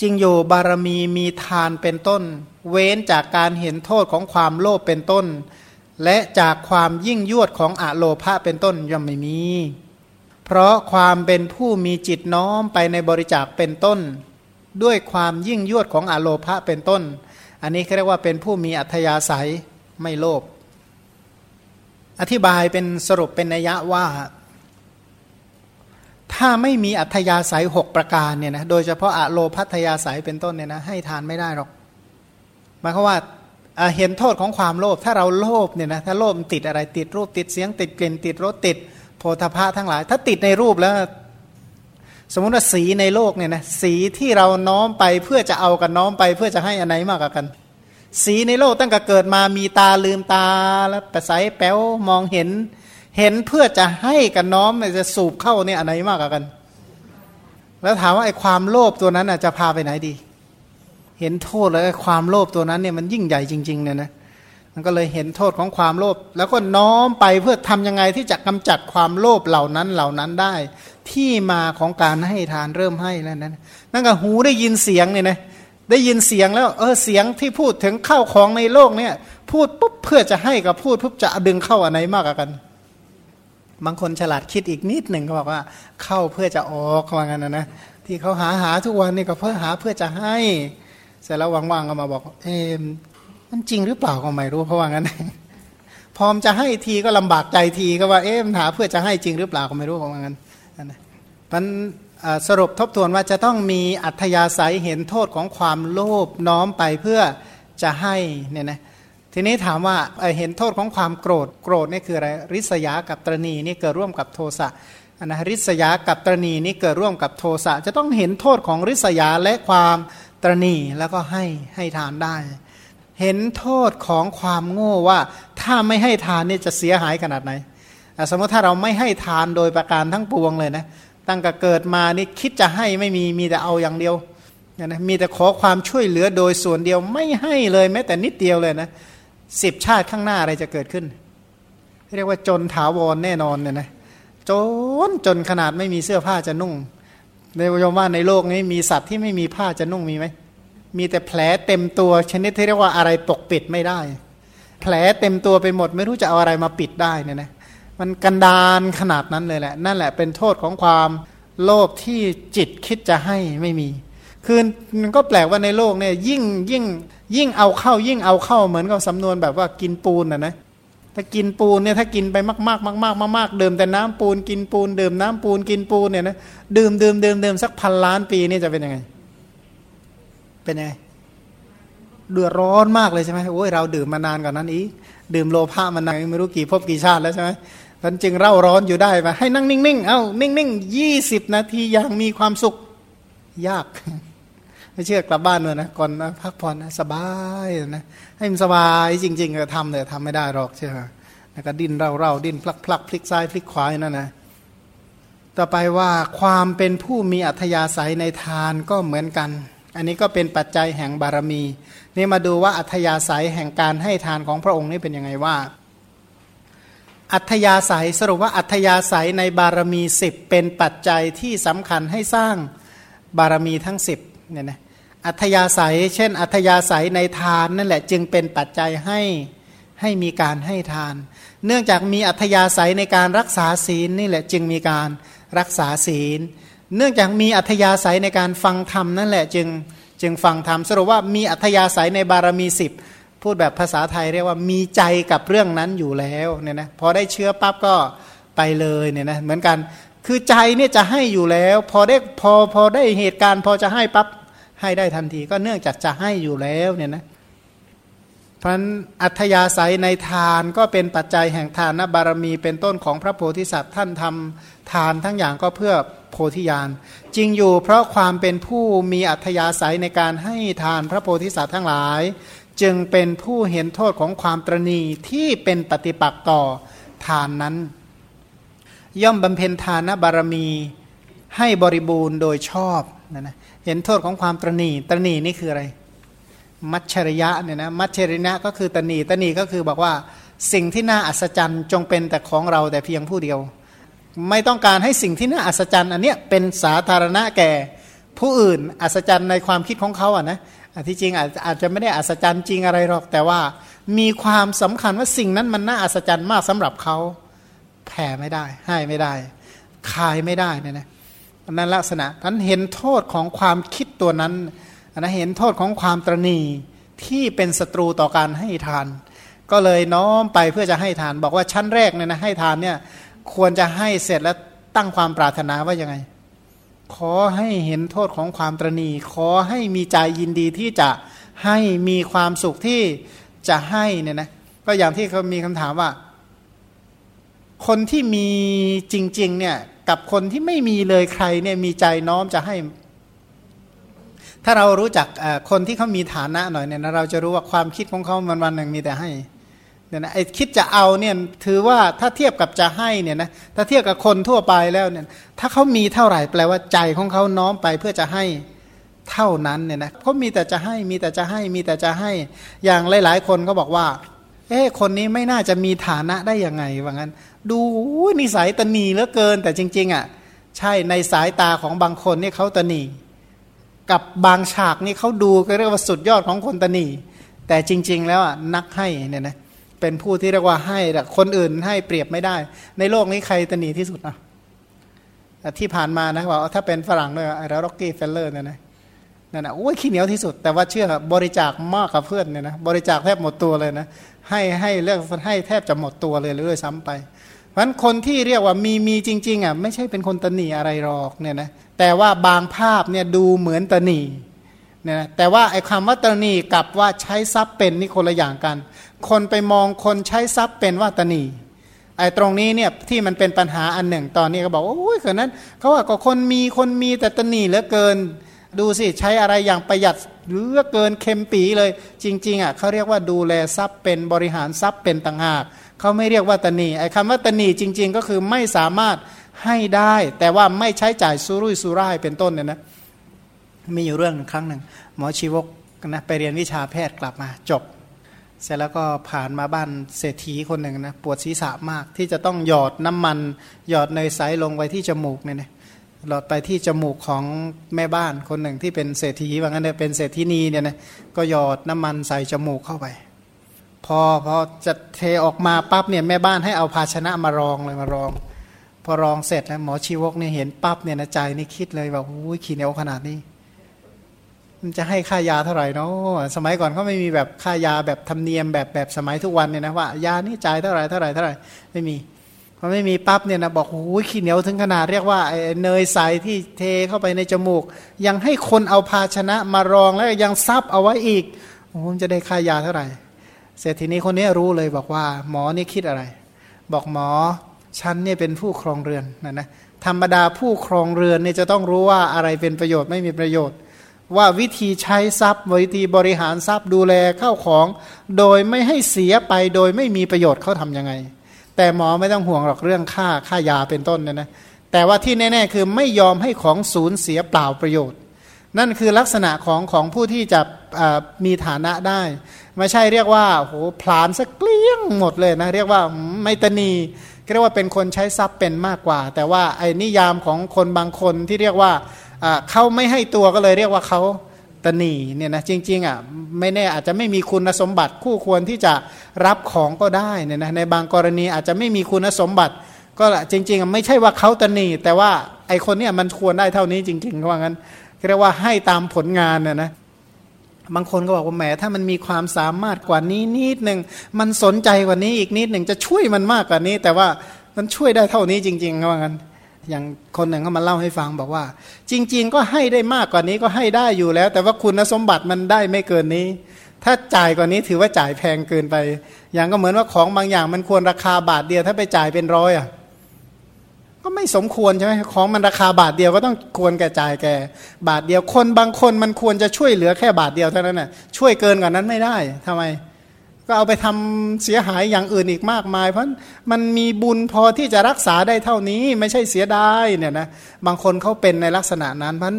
จริงอยู่บารมีมีทานเป็นต้น เว้นจากการเห็นโทษของความโลภเป็นต้น และจากความยิ่งยวดของอะโลภะเป็นต้นย่อมไม่มี เพราะความเป็นผู้มีจิตน้อมไปในบริจาคเป็นต้น ด้วยความยิ่งยวดของอะโลภะเป็นต้น อันนี้เรียกว่าเป็นผู้มีอัธยาศัยไม่โลภอธิบายเป็นสรุปเป็นนัยยะว่า ถ้าไม่มีอัธยาศัยหกประการเนี่ยนะโดยเฉพาะอะโลพัทยาศัยเป็นต้นเนี่ยนะให้ทานไม่ได้หรอกหมายความว่าเห็นโทษของความโลภถ้าเราโลภเนี่ยนะถ้าโลภติดอะไรติดรูปติดเสียงติดกลิ่นติดรสติดโพธาภะทั้งหลาย ถ้าติดในรูปแล้ว สมมุติว่าสีในโลกเนี่ยนะสีที่เราน้อมไปเพื่อจะเอากันน้อมไป เพื่อจะให้อันไหนมากกว่ากัน สีในโลกตั้งแต่เกิดมามีตาลืมตาแล้วประสายแป้วมองเห็น เห็นเพื่อจะให้กันน้อมจะสูบเข้าเนี่ยอันไหนมากกว่ากัน แล้วถามว่าไอ้ความโลภตัวนั้นจะพาไปไหนดี เห็นโทษแล้วไอ้ความโลภตัวนั้นเนี่ยมันยิ่งใหญ่จริง ๆ เนี่ยนะมันก็เลยเห็นโทษของความโลภแล้วก็น้อมไปเพื่อทำยังไงที่จะกำจัดความโลภเหล่านั้นเหล่านั้นได้ ที่มาของการให้ทานเริ่มให้แล้วนั้นนั่นก็หูได้ยินเสียงเนี่ยนะได้ยินเสียงแล้วเออเสียงที่พูดถึงเข้าของในโลกเนี่ย พูดปุ๊บเพื่อจะให้กับพูดปุ๊บจะดึงเข้าอันไหนมากกว่ากัน บางคนฉลาดคิดอีกนิดหนึ่งก็บอกว่า เข้าเพื่อจะออกว่างั้นนะนะที่เขาหาหาทุกวันนี่ก็เพื่อหาเพื่อจะให้ เสร็จแล้วว่างๆก็มาบอก เอมมันจริงหรือเปล่าก็ไม่รู้เพราะว่างั้นพร้อมจะให้ทีก็ลำบากใจทีก็ว่าเอ๊ะหาเพื่อจะให้จริงหรือเปล่าก็ไม่รู้เพราะว่างั้นมันสรุปทบทวนว่าจะต้องมีอัธยาศัยเห็นโทษของความโลภน้อมไปเพื่อจะให้เนี่ยนะ ทีนี้ถามว่าเห็นโทษของความโกรธโกรธนี่คืออะไรริษยากับตรณีนี่เกิดร่วมกับโทสะนะริษยากับตรณีนี่เกิดร่วมกับโทสะจะต้องเห็นโทษของริษยาและความตรณีแล้วก็ให้ให้ทานได้ เห็นโทษของความโง่ว่าถ้าไม่ให้ทานนี่จะเสียหายขนาดไหน สมมติถ้าเราไม่ให้ทานโดยประการทั้งปวงเลยนะตั้งแต่เกิดมานี่คิดจะให้ไม่มีมีแต่เอาอย่างเดียวนะมีแต่ขอความช่วยเหลือโดยส่วนเดียวไม่ให้เลยแม้แต่นิดเดียวเลยนะ สิบชาติข้างหน้าอะไรจะเกิดขึ้น เรียกว่าจนถาวรแน่นอนเนี่ยนะจนจนขนาดไม่มีเสื้อผ้าจะนุ่ง ในวมว่าในโลกนี้มีสัตว์ที่ไม่มีผ้าจะนุ่งมีไหมมีแต่แผลเต็มตัวชนิดที่เรียกว่าอะไรปกปิดไม่ได้ แผลเต็มตัวไปหมด ไม่รู้จะเอาอะไรมาปิดได้เนี่ยนะมันกันดานขนาดนั้นเลยแหละ นั่นแหละเป็นโทษของความโลภที่จิตคิดจะให้ไม่มี คือมันก็แปลกว่าในโลกเนี่ยยิ่งยิ่งยิ่งเอาเข้า ยิ่งเอาเข้าเหมือนกับสำนวนแบบว่ากินปูนนะนะถ้ากินปูนเนี่ยถ้ากินไปมากมากมากมากมากดื่มแต่น้ำปูนกินปูนดื่มน้ำปูนกินปูนเนี่ยนะดื่มดื่มดื่มดื่มสักพันล้านปีนี่จะเป็นยังไง เป็นยังไงเดือดร้อนมากเลยใช่ไหมโอ้ยเราดื่มมานานกว่านั้นอีกดื่มโลภะมานานไม่รู้กี่พบกี่ชาติแล้วใช่ไหมท่านจึงเร่าร้อนอยู่ได้มาให้นั่งนิ่งๆ เอา้านิ่งๆยี่สิบนาทีอย่างมีความสุขยาก ไม่เชื่อกลับบ้านเลยนะก่อนนะพักผ่อนนะสบายนะให้มันสบายจริงๆก็ทำเลยทำไม่ได้หรอกใช่ไหมแล้วก็ดิ้นเร่าเร่าดิ้นพลักพลักพลิกซ้ายพลิกขวาอย่างนั่นนะต่อไปว่าความเป็นผู้มีอัธยาศัยในทานก็เหมือนกัน อันนี้ก็เป็นปัจจัยแห่งบารมี นี่มาดูว่าอัธยาศัยแห่งการให้ทานของพระองค์นี่เป็นยังไงว่า อัธยาศัยสรุปว่าอัธยาศัยในบารมีสิบเป็นปัจจัยที่สำคัญให้สร้างบารมีทั้งสิบเนี่ยนะ อัธยาศัย เช่น อัธยาศัยในทานนั่นแหละจึงเป็นปัจจัยให้ให้มีการให้ทาน เนื่องจากมีอัธยาศัยในการรักษาศีลนี่แหละจึงมีการรักษาศีล เนื่องจากมีอัธยาศัยในการฟังธรรมนั่นแหละจึงจึงฟังธรรมสรุปว่ามีอัธยาศัยในบารมีสิบพูดแบบภาษาไทยเรียกว่ามีใจกับเรื่องนั้นอยู่แล้วเนี่ยนะพอได้เชื้อปั๊บก็ไปเลยเนี่ยนะเหมือนกันคือใจเนี่ยจะให้อยู่แล้ว พอได้พอพอได้เหตุการณ์ พอจะให้ปั๊บ ให้ได้ทันที ก็เนื่องจากจะให้อยู่แล้วเนี่ยนะเพราะอัธยาศัยในทานก็เป็นปัจจัยแห่งทานนบารมีเป็นต้นของพระโพธิสัตว์ท่านทำทานทั้งอย่างก็เพื่อโพธิญาณจริงอยู่เพราะความเป็นผู้มีอัธยาศัยในการให้ทานพระโพธิสัตว์ทั้งหลาย จึงเป็นผู้เห็นโทษของความตรณีที่เป็นปฏิปักษ์ต่อทานนั้น ย่อมบำเพ็ญทานบารมี ให้บริบูรณ์โดยชอบนะนะเห็นโทษของความตรณีตรณีนี่คืออะไร มัชชริยะเนี่ยนะมัชชริยะก็คือตรณีตรณีก็คือบอกว่าสิ่งที่น่าอัศจรรย์จงเป็นแต่ของเราแต่เพียงผู้เดียว ไม่ต้องการให้สิ่งที่น่าอัศจรรย์อันเนี้ยเป็นสาธารณะแก่ผู้อื่นอัศจรรย์ในความคิดของเขาอะนะที่จริงอาจอาจจะไม่ได้อัศจรรย์จริงอะไรหรอก แต่ว่ามีความสำคัญว่าสิ่งนั้นมันน่าอัศจรรย์มากสำหรับเขาแผ่ไม่ได้ ให้ไม่ได้ คายไม่ได้เนี่ยนะ นั้นลักษณะนั้นเห็นโทษของความคิดตัวนั้นนะเห็นโทษของความตรณีที่เป็นศัตรูต่อการให้ทาน ก็เลยน้อมไปเพื่อจะให้ทาน บอกว่าชั้นแรกเนี่ยนะให้ทานเนี่ยควรจะให้เสร็จแล้วตั้งความปรารถนาว่ายังไง ขอให้เห็นโทษของความตรณี ขอให้มีใจยินดีที่จะให้มีความสุขที่จะให้เนี่ยนะก็อย่างที่เขามีคำถามว่า คนที่มีจริง ๆ เนี่ย กับคนที่ไม่มีเลยใครเนี่ยมีใจน้อมจะให้ ถ้าเรารู้จักคนที่เขามีฐานะหน่อยเนี่ยเราจะรู้ว่าความคิดของเขาวันวันหนึ่งมีแต่ให้เนี่ยนะไอ้คิดจะเอาเนี่ยถือว่าถ้าเทียบกับจะให้เนี่ยนะถ้าเทียบกับคนทั่วไปแล้วเนี่ยถ้าเขามีเท่าไหร่แปลว่าใจของเขาน้อมไปเพื่อจะให้เท่านั้นเนี่ยนะเขามีแต่จะให้มีแต่จะให้มีแต่จะให้ อย่างหลาย ๆ คนก็บอกว่า เอ๊ะคนนี้ไม่น่าจะมีฐานะได้ยังไงว่างั้น ดูนิสัยตนีเหลือเกิน แต่จริง ๆอะใช่ในสายตาของบางคนนี่เขาตนี กับบางฉากนี่เขาดูก็เรียกว่าสุดยอดของคนตนี แต่จริง ๆ แล้วอะนักให้เนี่ยนะเป็นผู้ที่เรียกว่าให้แต่คนอื่นให้เปรียบไม่ได้ ในโลกนี้ใครตนีที่สุดอะที่ผ่านมานะบอกถ้าเป็นฝรั่งด้วยไอ้ร็อกกี้เฟลเลอร์เนี่ยนะนั่นนะโอ้ยขี้เหนียวที่สุด แต่ว่าเชื่อบริจาคมากกับเพื่อนเนี่ยนะบริจาคแทบหมดตัวเลยนะให้ให้เรื่องให้แทบจะหมดตัวเลยเลยซ้ำไป พราะฉะนั้นคนที่เรียกว่ามีมีจริง ๆอะไม่ใช่เป็นคนตนีอะไรหรอกเนี่ยนะแต่ว่าบางภาพเนี่ยดูเหมือนตนีเนี่ยนะแต่ว่าไอ้คำว่าตนีกับว่าใช้ทรัพย์เป็นนี่คนละอย่างกัน คนไปมองคนใช้ทรัพย์เป็นว่าตนีไอ้ตรงนี้เนี่ยที่มันเป็นปัญหาอันหนึ่งตอนนี้เขาบอกโอ้ยคนนั้นเขาว่าก็คนมีคนมีแต่ตนีเหลือเกิน ดูสิใช้อะไรอย่างประหยัดเหลือเกินเค็มปีเลย จริง ๆอะเขาเรียกว่าดูแลทรัพย์เป็นบริหารทรัพย์เป็นต่างหากเขาไม่เรียกว่าตนีไอ้คำว่าตนีจริง ๆ ก็คือไม่สามารถให้ได้ แต่ว่าไม่ใช้จ่ายสุรุ่ยสุร่ายเป็นต้นเนี่ยนะมีอยู่เรื่องครั้งหนึ่งหมอชีวกนะไปเรียนวิชาแพทย์กลับมาจบ เสร็จแล้วก็ผ่านมาบ้านเศรษฐีคนหนึ่งนะปวดศีรษะมากที่จะต้องหยอดน้ำมัน หยอดเนยใสลงไว้ที่จมูกเนี่ยนะ หลอดไปที่จมูกของแม่บ้านคนหนึ่งที่เป็นเศรษฐีว่างั้นเนี่ยเป็นเศรษฐีนีเนี่ยนะก็หยอดน้ำมันใส่จมูกเข้าไป พอพอจะเทออกมาปั๊บเนี่ยแม่บ้านให้เอาภาชนะมารองเลยมารอง พอรองเสร็จแล้วหมอชีวกเนี่ยเห็นปั๊บเนี่ยนะใจนี่คิดเลยว่าอุ้ยขี้เหนียวขนาดนี้ มันจะให้ค่ายาเท่าไหร่เนาะสมัยก่อนเขาไม่มีแบบค่ายาแบบธรรมเนียมแบบแบบสมัยทุกวันเนี่ยนะว่ายานี่จ่ายเท่าไหร่เท่าไหร่เท่าไหร่ไม่มี พอไม่มีปั๊บเนี่ยนะบอกโอ้ยขี้เหนียวถึงขนาดเรียกว่าเนยใสที่เทเข้าไปในจมูก ยังให้คนเอาภาชนะมารองแล้วยังซับเอาไว้อีกโอ้จะได้ค่ายาเท่าไหร่เสร็จทีนี้คนนี้รู้เลยบอกว่า หมอนี่คิดอะไร บอกหมอฉันเนี่ยเป็นผู้ครองเรือนนะนะธรรมดาผู้ครองเรือนเนี่ยจะต้องรู้ว่าอะไรเป็นประโยชน์ไม่มีประโยชน์ ว่าวิธีใช้ทรัพย์วิธีบริหารทรัพย์ดูแลเข้าของ โดยไม่ให้เสียไปโดยไม่มีประโยชน์เขาทํำยังไง แต่หมอไม่ต้องห่วงหรอกเรื่องค่าค่ายาเป็นต้นเนี่ยนะแต่ว่าที่แน่ ๆ คือไม่ยอมให้ของศูนย์เสียเปล่าประโยชน์ นั่นคือลักษณะของของผู้ที่จะมีฐานะได้ ไม่ใช่เรียกว่าโหผลานสักเกลี้ยงหมดเลยนะ เรียกว่าไม่ตนีเรียกว่าเป็นคนใช้ทรัพย์เป็นมากกว่า แต่ว่าไอ้นิยามของคนบางคนที่เรียกว่าเขาไม่ให้ตัวก็เลยเรียกว่าเขา ตนีเนี่ยนะจริงๆอะไม่แน่อาจจะไม่มีคุณสมบัติคู่ควรที่จะรับของก็ได้เนี่ยนะในบางกรณีอาจจะไม่มีคุณสมบัติ ก็จริงๆไม่ใช่ว่าเขาตนี แต่ว่าไอคนเนี้ยมันควรได้เท่านี้จริงๆเขาว่างั้นเรียกว่าให้ตามผลงานเนี่ยนะบางคนก็บอกว่าแหมถ้ามันมีความสามารถกว่านี้นิดหนึ่งมันสนใจกว่านี้อีกนิดหนึ่งจะช่วยมันมากกว่านี้ แต่ว่ามันช่วยได้เท่านี้จริงๆเขาว่างั้น อย่างคนหนึ่งเขามาเล่าให้ฟังบอกว่า จริง ๆ ก็ให้ได้มากกว่านี้ก็ให้ได้อยู่แล้ว แต่ว่าคุณสมบัติมันได้ไม่เกินนี้ ถ้าจ่ายกว่านี้ถือว่าจ่ายแพงเกินไป อย่างก็เหมือนว่าของบางอย่างมันควรราคาบาทเดียวถ้าไปจ่ายเป็นร้อยอะก็ไม่สมควรใช่ไหมของมันราคาบาทเดียวก็ต้องควรแก่จ่ายแก่ บาทเดียวคนบางคนมันควรจะช่วยเหลือแค่บาทเดียวเท่านั้นน่ะช่วยเกินกว่านั้นไม่ได้ทำไม ก็เอาไปทำเสียหายอย่างอื่นอีกมากมาย เพราะมันมีบุญพอที่จะรักษาได้เท่านี้ไม่ใช่เสียดายเนี่ยนะบางคนเขาเป็นในลักษณะนั้น เพราะ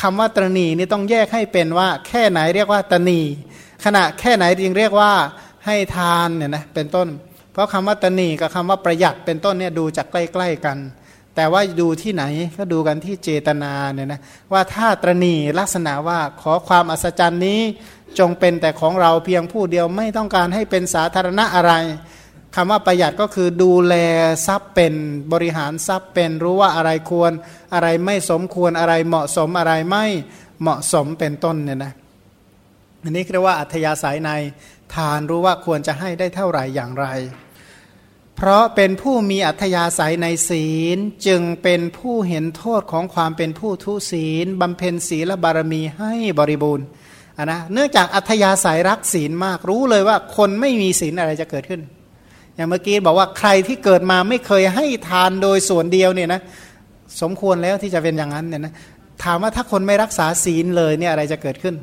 คำว่าตรณีนี่ต้องแยกให้เป็นว่า แค่ไหนเรียกว่าตนีขณะแค่ไหนจึงเรียกว่าให้ทานเนี่ยนะเป็นต้น เพราะคำว่าตนีกับคำว่าประหยัดเป็นต้นเนี่ยดูจากใกล้ ๆกัน แต่ว่าดูที่ไหนก็ดูกันที่เจตนาเนี่ยนะว่าถ้าตรณีลักษณะว่าขอความอัศจรรย์นี้จงเป็นแต่ของเราเพียงผู้เดียวไม่ต้องการให้เป็นสาธารณะอะไรคำว่าประหยัดก็คือดูแลทรัพย์เป็นบริหารทรัพย์เป็นรู้ว่าอะไรควรอะไรไม่สมควรอะไรเหมาะสมอะไรไม่เหมาะสมเป็นต้นเนี่ยนะอันนี้เรียกว่าอัธยาศัยในทานรู้ว่าควรจะให้ได้เท่าไหร่อย่างไร เพราะเป็นผู้มีอัธยาศัยในศีล จึงเป็นผู้เห็นโทษของความเป็นผู้ทุศีลบำเพ็ญศีลบารมีให้บริบูรณ์นะเนื่องจากอัธยาศัยรักศีลมากรู้เลยว่าคนไม่มีศีลอะไรจะเกิดขึ้น อย่างเมื่อกี้บอกว่าใครที่เกิดมาไม่เคยให้ทานโดยส่วนเดียวเนี่ยนะสมควรแล้วที่จะเป็นอย่างนั้นเนี่ยนะถามว่าถ้าคนไม่รักษาศีลเลยเนี่ยอะไรจะเกิดขึ้น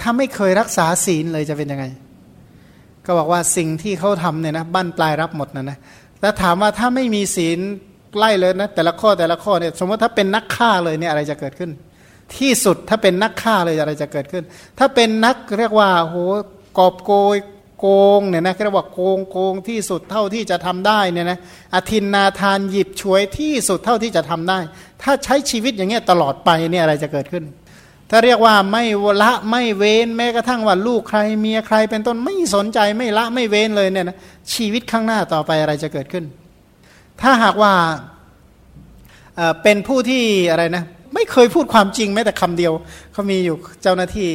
ถ้าไม่เคยรักษาศีลเลยจะเป็นยังไง ก็บอกว่าสิ่งที่เขาทำเนี่ยนะบั้นปลายรับหมดนะนะแล้วถามว่าถ้าไม่มีศีลไล่เลยนะแต่ละข้อแต่ละข้อเนี่ยสมมติถ้าเป็นนักฆ่าเลยเนี่ยอะไรจะเกิดขึ้น ที่สุดถ้าเป็นนักฆ่าเลยอะไรจะเกิดขึ้น ถ้าเป็นนักเรียกว่าโหกอบโกยโกงเนี่ยนะเรียกว่าโกงโกงที่สุดเท่าที่จะทำได้เนี่ยนะอธินนาทานหยิบฉวยที่สุดเท่าที่จะทำได้ ถ้าใช้ชีวิตอย่างเงี้ยตลอดไปเนี่ยอะไรจะเกิดขึ้น ถ้าเรียกว่าไม่ละไม่เว้นแม้กระทั่งว่าลูกใครเมียใครเป็นต้นไม่สนใจไม่ละไม่เว้นเลยเนี่ยนะชีวิตข้างหน้าต่อไปอะไรจะเกิดขึ้น ถ้าหากว่าเป็นผู้ที่อะไรนะไม่เคยพูดความจริงแม้แต่คำเดียวเขามีอยู่เจ้าหน้าที่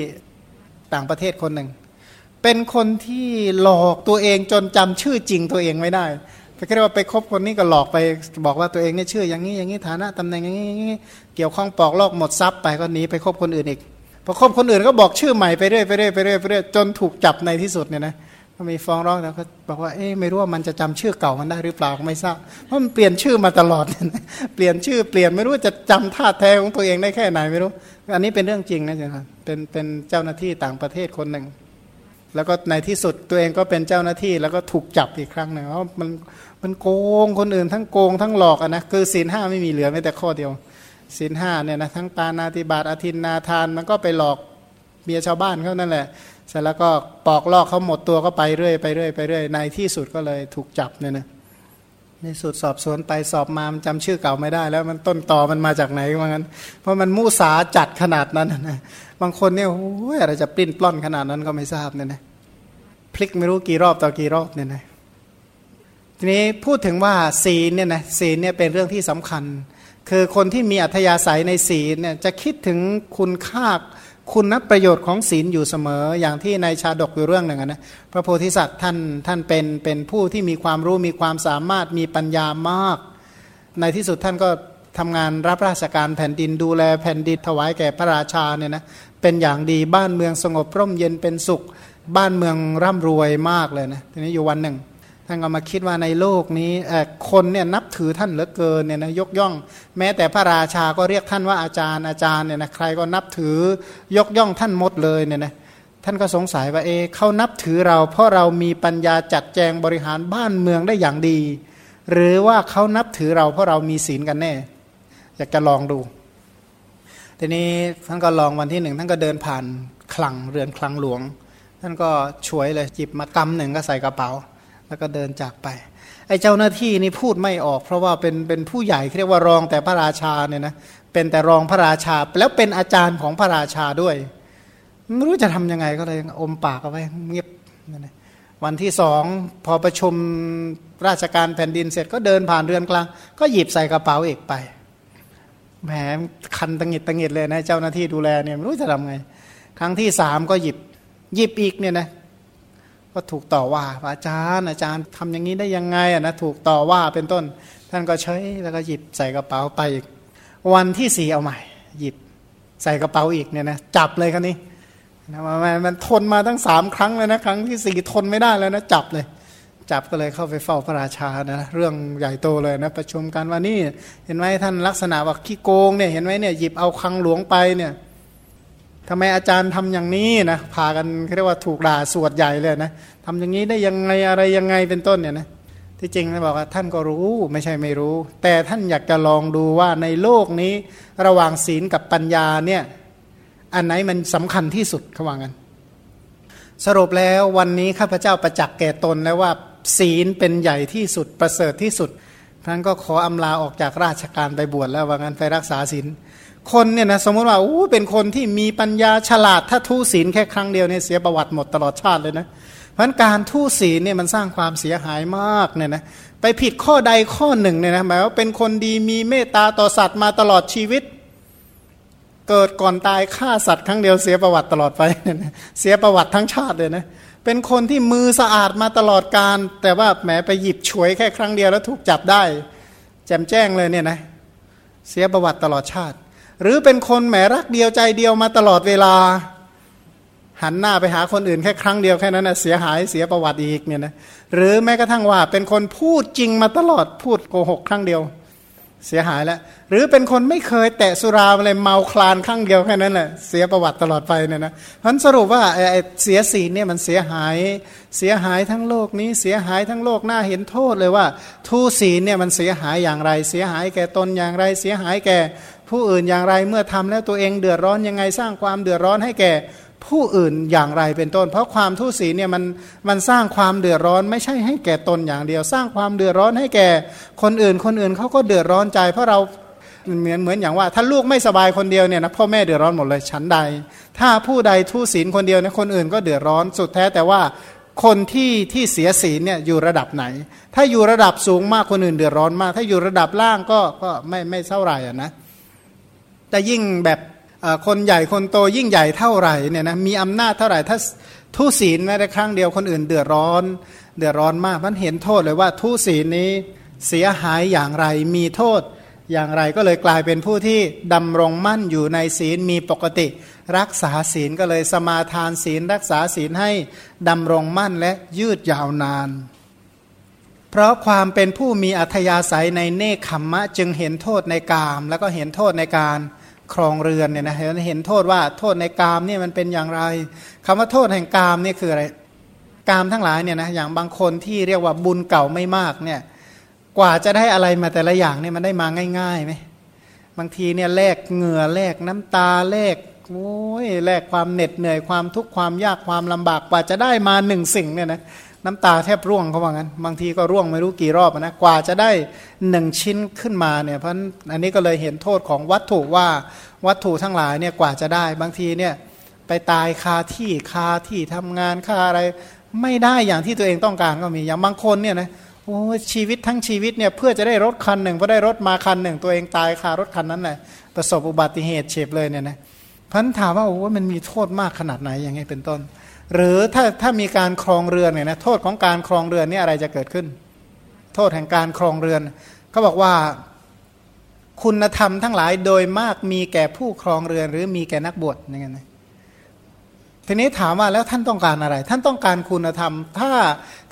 ต่างประเทศคนหนึ่งเป็นคนที่หลอกตัวเองจนจำชื่อจริงตัวเองไม่ได้ ก็เรียกว่าไปคบคนนี้ก็หลอกไปบอกว่าตัวเองเนี่ยชื่ออย่างนี้อย่างนี้ฐานะตำแหน่งอย่างนี้เกี่ยวข้องปอกลอกหมดทรัพย์ไปก็หนีไปคบคนอื่นอีกพอคบคนอื่นก็บอกชื่อใหม่ไปเรื่อยไปเรื่อยไปเรื่อยไปเรื่อยจนถูกจับในที่สุดเนี่ยนะก็มีฟ้องร้องแล้วก็บอกว่าเอ๊ะไม่รู้ว่ามันจะจำชื่อเก่ามันได้หรือเปล่าไม่ทราบเพราะมันเปลี่ยนชื่อมาตลอดเปลี่ยนชื่อเปลี่ยนไม่รู้จะจำท่าแท้ของตัวเองได้แค่ไหนไม่รู้ อันนี้เป็นเรื่องจริงนะจ๊ะเป็นเป็นเจ้าหน้าที่ต่างประเทศคนหนึ่ง แล้วก็ในที่สุดตัวเองก็เป็นเจ้าหน้าที่แล้วก็ถูกจับอีกครั้งหนึ่งเพราะมันมันโกงคนอื่นทั้งโกงทั้งหลอกอะนะคือศีลห้าไม่มีเหลือแม้แต่ข้อเดียวศีลห้าเนี่ยนะทั้งปานาติบาตอาทินนาทานมันก็ไปหลอกเมียชาวบ้านเขานั่นแหละ เสร็จแล้วก็ปอกลอกเขาหมดตัวก็ไปเรื่อยไปเรื่อยไปเรื่อยในที่สุดก็เลยถูกจับเนี่ยนะ ในสุดสอบสวนไปสอบมามันจำชื่อเก่าไม่ได้ แล้วมันต้นต่อมันมาจากไหนว่างั้น เพราะมันมูสาจัดขนาดนั้นนะบางคนเนี่ยโอ้ยอะไรจะปลิ้นปล้อนขนาดนั้นก็ไม่ทราบเนี่ยนะพลิกไม่รู้กี่รอบต่อกี่รอบเนี่ยนะทีนี้พูดถึงว่าศีลเนี่ยนะศีลเนี่ยเป็นเรื่องที่สำคัญ คือคนที่มีอัธยาศัยในศีลเนี่ยจะคิดถึงคุณค่า คุณนับประโยชน์ของศีลอยู่เสมอ อย่างที่ในชาดกอยู่เรื่องหนึ่งนะพระโพธิสัตว์ท่านท่านเป็นเป็นผู้ที่มีความรู้มีความสามารถมีปัญญามาก ในที่สุดท่านก็ทำงานรับราชการแผ่นดินดูแลแผ่นดินถวายแก่พระราชาเนี่ยนะเป็นอย่างดีบ้านเมืองสงบร่มเย็นเป็นสุข บ้านเมืองร่ำรวยมากเลยนะทีนี้อยู่วันหนึ่ง ท่านก็มาคิดว่าในโลกนี้คนเนี่ยนับถือท่านเหลือเกินเนี่ยนะยกย่อง แม้แต่พระราชาก็เรียกท่านว่าอาจารย์อาจารย์เนี่ยนะใครก็นับถือยกย่องท่านหมดเลยเนี่ยนะท่านก็สงสัยว่าเอเขานับถือเรา เพราะเรามีปัญญาจัดแจงบริหารบ้านเมืองได้อย่างดี หรือว่าเขานับถือเราเพราะเรามีศีลกันแน่ อยากจะลองดู ทีนี้ท่านก็ลองวันที่หนึ่งท่านก็เดินผ่านคลังเรือนคลังหลวง ท่านก็ช่วยเลยจิบมากำหนึ่งก็ใส่กระเป๋า แล้วก็เดินจากไป ไอ้เจ้าหน้าที่นี่พูดไม่ออก เพราะว่าเป็นเป็นผู้ใหญ่เรียกว่ารองแต่พระราชาเนี่ยนะเป็นแต่รองพระราชา แล้วเป็นอาจารย์ของพระราชาด้วยไม่รู้จะทํำยังไงก็เลยอมปากเอาไว้เงียบวันที่สองพอประชุมราชการแผ่นดินเสร็จก็เดินผ่านเรือนกลาง ก็หยิบใส่กระเป๋าอีกไปแหมคันตังหิดตังหิดเลยนะเจ้าหน้าที่ดูแลเนี่ยไม่รู้จะทำไง ครั้งที่สามก็หยิบหยิบอีกเนี่ยนะ ก็ถูกต่อว่าอาจารย์อาจารย์ทำอย่างนี้ได้ยังไงอะนะถูกต่อว่าเป็นต้น ท่านก็ใช้แล้วก็หยิบใส่กระเป๋าไปอีก วันที่สี่เอาใหม่ หยิบใส่กระเป๋าอีกเนี่ยนะจับเลยคันนี้นะมันมันทนมาตั้งสามครั้งเลยนะครั้งที่สี่ทนไม่ได้แล้วนะจับเลย จับก็เลยเข้าไปเฝ้าพระราชานะเรื่องใหญ่โตเลยนะประชุมกันว่านี่เห็นไหมท่านลักษณะว่าขี้โกงเนี่ยเห็นไหมเนี่ยหยิบเอาคังหลวงไปเนี่ย ทำไมอาจารย์ทำอย่างนี้นะพากันเรียกว่าถูกด่าสวดใหญ่เลยนะทำอย่างนี้ได้ยังไงอะไรยังไงเป็นต้นเนี่ยนะที่จริงท่านบอกว่าท่านก็รู้ไม่ใช่ไม่รู้ แต่ท่านอยากจะลองดูว่าในโลกนี้ระหว่างศีลกับปัญญาเนี่ยอันไหนมันสำคัญที่สุดเขาว่างันสรุปแล้ววันนี้ข้าพเจ้าประจักษ์แก่ตนแล้วว่าศีลเป็นใหญ่ที่สุดประเสริฐที่สุดท่านก็ขออำลาออกจากราชการไปบวชแล้วว่างั้นไปรักษาศีล คนเนี่ยนะสมมติว่าอู้เป็นคนที่มีปัญญาฉลาดถ้าทุศีลแค่ครั้งเดียวเนี่ยเสียประวัติหมดตลอดชาติเลยนะเพราะการทุศีลเนี่ยมันสร้างความเสียหายมากเนี่ยนะไปผิดข้อใดข้อหนึ่งเนี่ยนะหมายว่าเป็นคนดีมีเมตตาต่อสัตว์มาตลอดชีวิต เกิดก่อนตายฆ่าสัตว์ครั้งเดียวเสียประวัติตลอดไปเนี่ยนะเสียประวัติทั้งชาติเลยนะเป็นคนที่มือสะอาดมาตลอดการ แต่ว่าแหมไปหยิบฉวยแค่ครั้งเดียวแล้วถูกจับได้ แจมแจ้งเลยเนี่ยนะเสียประวัติตลอดชาติ หรือเป็นคนแหมรักเดียวใจเดียวมาตลอดเวลา หันหน้าไปหาคนอื่นแค่ครั้งเดียวแค่นั้นนะเสียหายเสียประวัติอีกเนี่ยนะหรือแม้กระทั่งว่าเป็นคนพูดจริงมาตลอดพูดโกหกครั้งเดียว เสียหายแล้วหรือเป็นคนไม่เคยแตะสุราอะไรเมาคลานครั้งเดียวแค่นั้นแหละเสียประวัติตลอดไปเนี่ยนะพันสรุปว่าไอ้เสียศีลเนี่ยมันเสียหายเสียหายทั้งโลกนี้เสียหายทั้งโลกหน้าเห็นโทษเลยว่าทุศีลเนี่ยมันเสียหายอย่างไร เสียหายแก่ตนอย่างไร เสียหายแก่ ผู้อื่นอย่างไรเมื่อทำแล้วตัวเองเดือดร้อนยังไงสร้างความเดือดร้อนให้แก่ผู้อื่นอย่างไรเป็นต้น เพราะความทุศีเนี่ยมันมันสร้างความเดือดร้อนไม่ใช่ให้แก่ตนอย่างเดียว สร้างความเดือดร้อนให้แก่คนอื่น คนอื่นเขาก็เดือดร้อนใจ เพราะเราเหมือนเหมือนอย่างว่า ถ้าลูกไม่สบายคนเดียวเนี่ยนะพ่อแม่เดือดร้อนหมดเลยฉันใด ถ้าผู้ใดทุศีลคนเดียวนะคนอื่นก็เดือดร้อนสุดแท้แต่ว่าคนที่ที่เสียศีลเนี่ยอยู่ระดับไหน ถ้าอยู่ระดับสูงมากคนอื่นเดือดร้อนมาก ถ้าอยู่ระดับล่างก็ก็ไม่ไม่เท่าไหร่อะนะ แต่ยิ่งแบบคนใหญ่คนโตยิ่งใหญ่เท่าไหร่เนี่ยนะมีอำนาจเท่าไหร่ถ้าทุศีลแม้แต่ครั้งเดียวคนอื่นเดือดร้อน เดือดร้อนมากมันเห็นโทษเลยว่าทุศีลนี้เสียหายอย่างไรมีโทษอย่างไรก็เลยกลายเป็นผู้ที่ดำรงมั่นอยู่ในศีลมีปกติ รักษาศีลก็เลยสมาทานศีล รักษาศีลให้ดำรงมั่นและยืดยาวนาน เพราะความเป็นผู้มีอัธยาศัยในเนคขมมะ จึงเห็นโทษในกาม แล้วก็เห็นโทษในการครองเรือนเนี่ยนะเห็นโทษว่าโทษในกามเนี่ยมันเป็นอย่างไรคำว่าโทษแห่งกามนี่คืออะไรกามทั้งหลายเนี่ยนะอย่างบางคนที่เรียกว่าบุญเก่าไม่มากเนี่ยกว่าจะได้อะไรมาแต่ละอย่างเนี่ยมันได้มาง่ายๆไหมบางทีเนี่ยแลกเหงื่อแลกน้ำตาแลกโอ้ยแลกความเหน็ดเหนื่อยความทุกข์ความยากความลำบากกว่าจะได้มาหนึ่งสิ่งเนี่ยนะ น้ำตาแทบร่วงเขาว่างั้น บางทีก็ร่วงไม่รู้กี่รอบนะกว่าจะได้หนึ่งชิ้นขึ้นมาเนี่ยเพราะอันนี้ก็เลยเห็นโทษของวัตถุว่าวัตถุทั้งหลายเนี่ยกว่าจะได้ บางทีเนี่ยไปตายคาที่คาที่ทำงานคาอะไร ไม่ได้อย่างที่ตัวเองต้องการก็มีอย่างบางคนเนี่ยนะโอ้ชีวิตทั้งชีวิตเนี่ยเพื่อจะได้รถคันหนึ่งพอได้รถมาคันหนึ่ง ตัวเองตายคารถคันนั้นแหละประสบอุบัติเหตุเฉียบเลยเนี่ยนะพันถามว่าโอ้มันมีโทษมากขนาดไหนอย่างไงเป็นต้น หรือถ้าถ้ามีการครองเรือนเนี่ยนะโทษของการครองเรือนนี่อะไรจะเกิดขึ้น โทษแห่งการครองเรือนเขาบอกว่าคุณธรรมทั้งหลายโดยมากมีแก่ผู้ครองเรือน หรือมีแก่นักบวชอย่างเงี้ยทีนี้ถามว่าแล้วท่านต้องการอะไร ท่านต้องการคุณธรรม ถ้า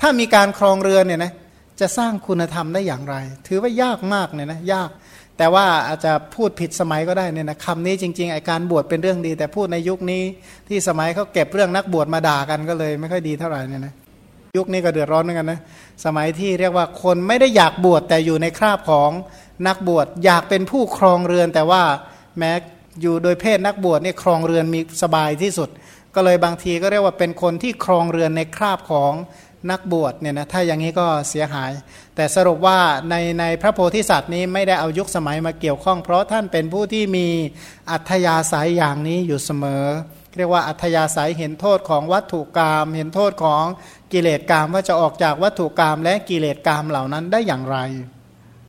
ถ้ามีการครองเรือนเนี่ยนะจะสร้างคุณธรรมได้อย่างไร ถือว่ายากมากเนี่ยนะยาก แต่ว่าอาจจะพูดผิดสมัยก็ได้เนี่ยนะคำนี้จริงๆไอการบวชเป็นเรื่องดี แต่พูดในยุคนี้ที่สมัยเขาเก็บเรื่องนักบวชมาด่ากันก็เลย ไม่ค่อยดีเท่าไหร่เนี่ยนะยุคนี้ก็เดือดร้อนเหมือนกันนะสมัยที่เรียกว่าคนไม่ได้อยากบวชแต่อยู่ในคราบของนักบวชอยากเป็นผู้ครองเรือน แต่ว่าแม้อยู่โดยเพศนักบวชเนี่ยครองเรือนมีสบายที่สุด ก็เลยบางทีก็เรียกว่าเป็นคนที่ครองเรือนในคราบของ นักบวชเนี่ยนะถ้าอย่างนี้ก็เสียหาย แต่สรุปว่าในในพระโพธิสัตว์นี้ไม่ได้เอายุคสมัยมาเกี่ยวข้อง เพราะท่านเป็นผู้ที่มีอัธยาศัยอย่างนี้อยู่เสมอ เรียกว่าอัธยาศัยเห็นโทษของวัตถุกรรมเห็นโทษของกิเลสกรรมว่าจะออกจากวัตถุกรรมและกิเลสกรรมเหล่านั้นได้อย่างไร